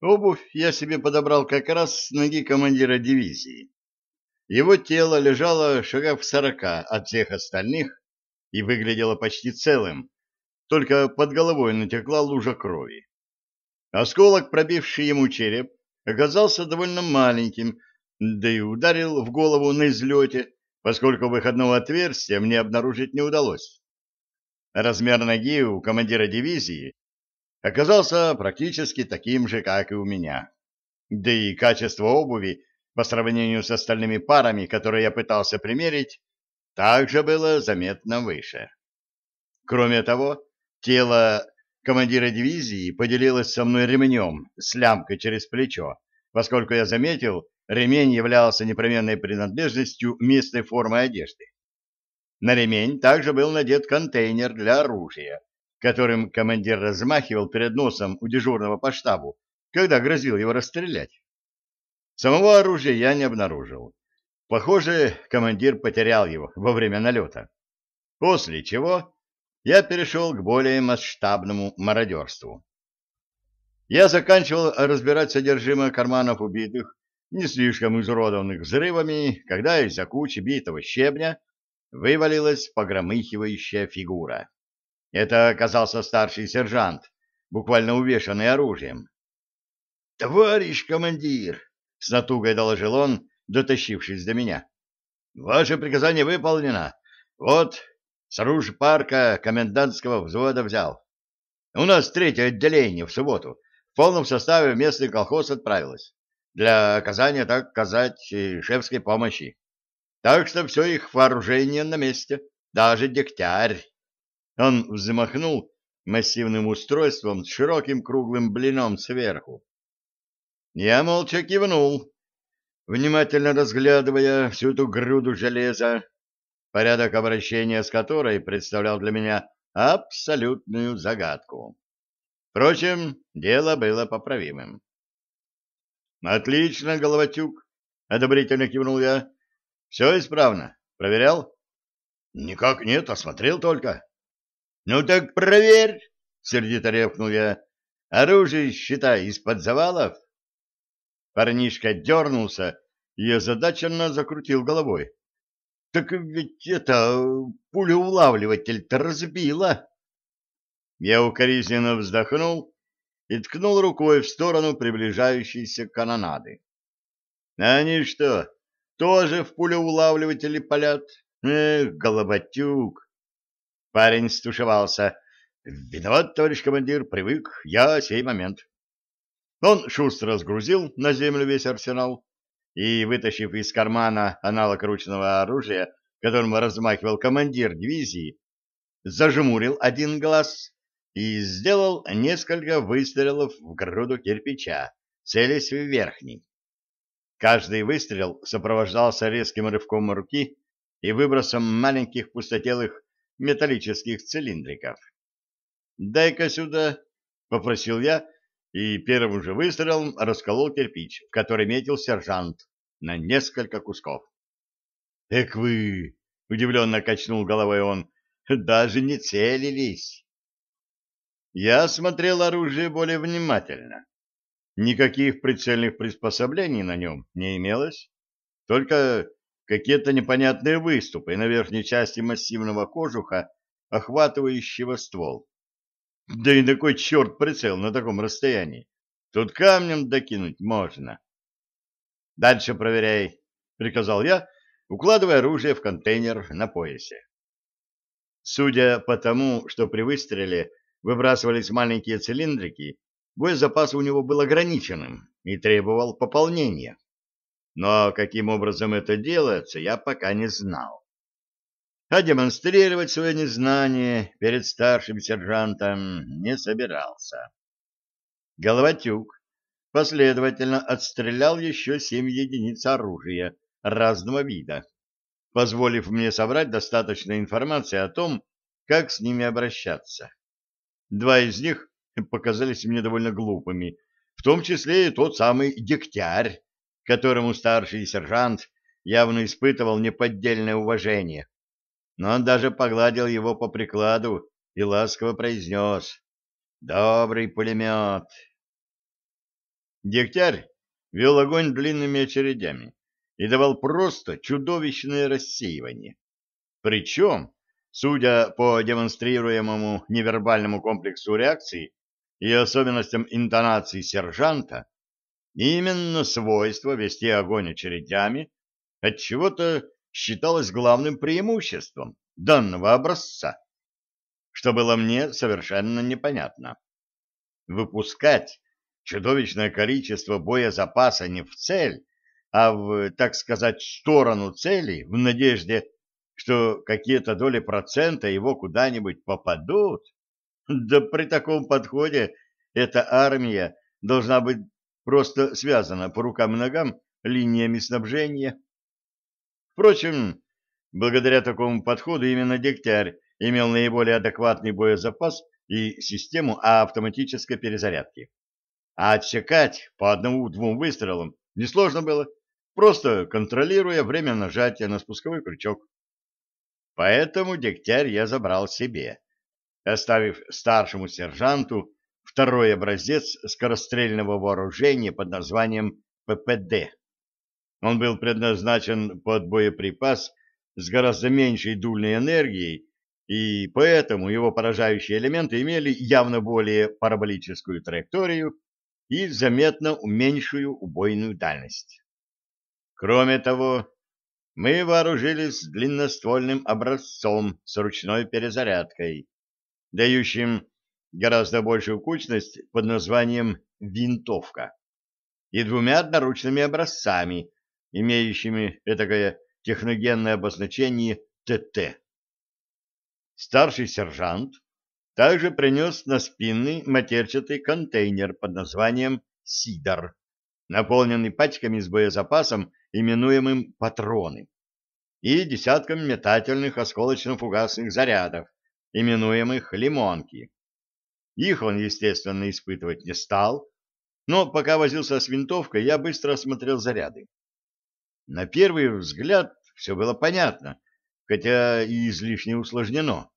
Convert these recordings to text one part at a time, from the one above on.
Обувь я себе подобрал как раз с ноги командира дивизии. Его тело лежало шагах в сорока от всех остальных и выглядело почти целым, только под головой натекла лужа крови. Осколок, пробивший ему череп, оказался довольно маленьким, да и ударил в голову на излете, поскольку выходного отверстия мне обнаружить не удалось. Размер ноги у командира дивизии оказался практически таким же, как и у меня. Да и качество обуви по сравнению с остальными парами, которые я пытался примерить, также было заметно выше. Кроме того, тело командира дивизии поделилось со мной ремнем с лямкой через плечо, поскольку я заметил, ремень являлся непременной принадлежностью местной формы одежды. На ремень также был надет контейнер для оружия, которым командир размахивал перед носом у дежурного по штабу, когда грозил его расстрелять. Самого оружия я не обнаружил. Похоже, командир потерял его во время налета. После чего я перешел к более масштабному мародерству. Я заканчивал разбирать содержимое карманов убитых, не слишком изуродованных взрывами, когда из-за кучи битого щебня вывалилась погромыхивающая фигура. Это оказался старший сержант, буквально увешанный оружием. — Товарищ командир! — с натугой доложил он, дотащившись до меня. — Ваше приказание выполнено. Вот, с оружия парка комендантского взвода взял. У нас третье отделение в субботу. В полном составе местный колхоз отправилось. Для оказания, так сказать, шефской помощи. Так что все их вооружение на месте. Даже дегтярь. Он взмахнул массивным устройством с широким круглым блином сверху. Я молча кивнул, внимательно разглядывая всю эту груду железа, порядок обращения с которой представлял для меня абсолютную загадку. Впрочем, дело было поправимым. «Отлично, Головатюк!» — одобрительно кивнул я. «Все исправно. Проверял?» «Никак нет, осмотрел только». «Ну так проверь!» — сердито ревкнул я. «Оружие, считай, из-под завалов?» Парнишка дернулся и озадаченно закрутил головой. «Так ведь это пулеулавливатель-то разбило!» Я укоризненно вздохнул и ткнул рукой в сторону приближающейся канонады. «Они что, тоже в пулеулавливатели палят? Эх, голоботюк!» Парень стушевался. «Виноват, товарищ командир, привык, я сей момент». Он шустро сгрузил на землю весь арсенал и, вытащив из кармана аналог ручного оружия, которым размахивал командир дивизии, зажмурил один глаз и сделал несколько выстрелов в груду кирпича, целясь в верхний. Каждый выстрел сопровождался резким рывком руки и выбросом маленьких пустотелых металлических цилиндриков. «Дай-ка сюда», — попросил я, и первым же выстрелом расколол кирпич, в который метил сержант, на несколько кусков. «Эк вы!» — удивленно качнул головой он. «Даже не целились!» Я осмотрел оружие более внимательно. Никаких прицельных приспособлений на нем не имелось, только какие-то непонятные выступы на верхней части массивного кожуха, охватывающего ствол. Да и такой черт прицел на таком расстоянии. Тут камнем докинуть можно. Дальше проверяй, приказал я, укладывая оружие в контейнер на поясе. Судя по тому, что при выстреле выбрасывались маленькие цилиндрики, боезапас у него был ограниченным и требовал пополнения но каким образом это делается, я пока не знал. А демонстрировать свое незнание перед старшим сержантом не собирался. Головатюк последовательно отстрелял еще семь единиц оружия разного вида, позволив мне собрать достаточно информации о том, как с ними обращаться. Два из них показались мне довольно глупыми, в том числе и тот самый дегтярь, которому старший сержант явно испытывал неподдельное уважение. Но он даже погладил его по прикладу и ласково произнес «Добрый пулемет». Дегтярь вел огонь длинными очередями и давал просто чудовищное рассеивание. Причем, судя по демонстрируемому невербальному комплексу реакций и особенностям интонации сержанта, именно свойство вести огонь очередями отчего-то считалось главным преимуществом данного образца, что было мне совершенно непонятно. Выпускать чудовищное количество боезапаса не в цель, а в, так сказать, сторону цели, в надежде, что какие-то доли процента его куда-нибудь попадут. Да при таком подходе эта армия должна быть просто связана по рукам и ногам линиями снабжения. Впрочем, благодаря такому подходу именно Дегтярь имел наиболее адекватный боезапас и систему автоматической перезарядки. А отсекать по одному-двум выстрелам несложно было, просто контролируя время нажатия на спусковой крючок. Поэтому дегтярь я забрал себе, оставив старшему сержанту второй образец скорострельного вооружения под названием ППД. Он был предназначен под боеприпас с гораздо меньшей дульной энергией, и поэтому его поражающие элементы имели явно более параболическую траекторию и заметно уменьшую убойную дальность. Кроме того, мы вооружились длинноствольным образцом с ручной перезарядкой, дающим гораздо большую кучность под названием «винтовка», и двумя одноручными образцами, имеющими этакое техногенное обозначение ТТ. Старший сержант также принес на спинный матерчатый контейнер под названием «Сидор», наполненный пачками с боезапасом, именуемым «патроны», и десятком метательных осколочно-фугасных зарядов, именуемых «лимонки». Их он, естественно, испытывать не стал, но пока возился с винтовкой, я быстро осмотрел заряды. На первый взгляд все было понятно, хотя и излишне усложнено.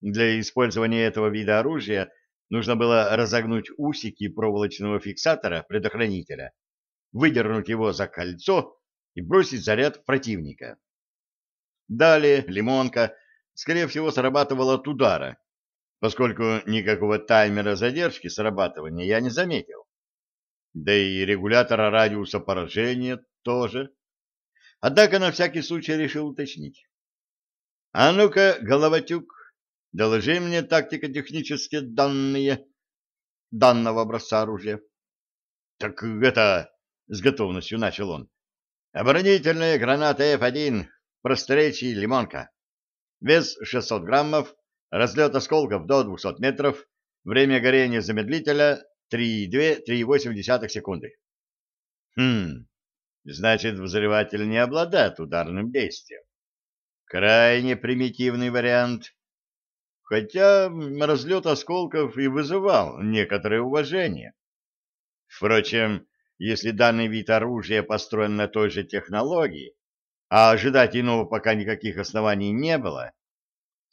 Для использования этого вида оружия нужно было разогнуть усики проволочного фиксатора предохранителя, выдернуть его за кольцо и бросить заряд в противника. Далее лимонка, скорее всего, срабатывала от удара, поскольку никакого таймера задержки срабатывания я не заметил. Да и регулятора радиуса поражения тоже. Однако на всякий случай решил уточнить. — А ну-ка, головотюк, Доложи мне тактико-технические данные данного образца оружия. — Так это... — с готовностью начал он. — Оборонительная граната F1, просторечий лимонка. Вес 600 граммов, разлет осколков до 200 метров, время горения замедлителя 3,2-3,8 секунды. Хм, значит, взрыватель не обладает ударным действием. Крайне примитивный вариант хотя разлет осколков и вызывал некоторое уважение. Впрочем, если данный вид оружия построен на той же технологии, а ожидать иного пока никаких оснований не было,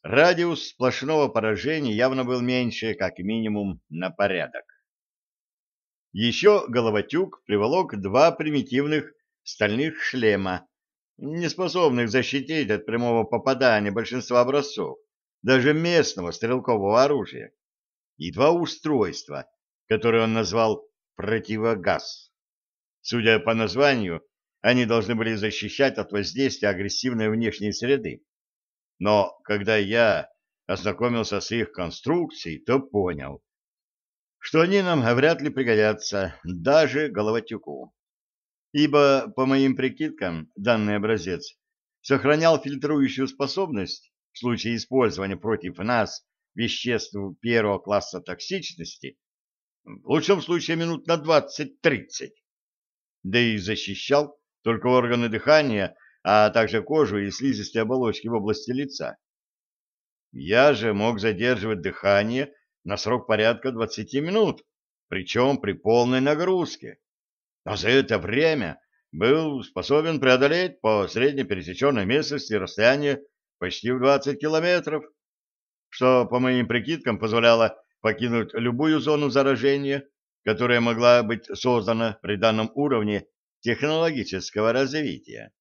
радиус сплошного поражения явно был меньше, как минимум, на порядок. Еще Головатюк приволок два примитивных стальных шлема, не способных защитить от прямого попадания большинства образцов даже местного стрелкового оружия, и два устройства, которые он назвал «противогаз». Судя по названию, они должны были защищать от воздействия агрессивной внешней среды. Но когда я ознакомился с их конструкцией, то понял, что они нам вряд ли пригодятся, даже головотюку. Ибо, по моим прикидкам, данный образец сохранял фильтрующую способность в случае использования против нас веществ первого класса токсичности, в лучшем случае минут на 20-30. Да и защищал только органы дыхания, а также кожу и слизистые оболочки в области лица. Я же мог задерживать дыхание на срок порядка 20 минут, причем при полной нагрузке. А за это время был способен преодолеть по средней пересеченной местности расстояние почти в 20 километров, что, по моим прикидкам, позволяло покинуть любую зону заражения, которая могла быть создана при данном уровне технологического развития.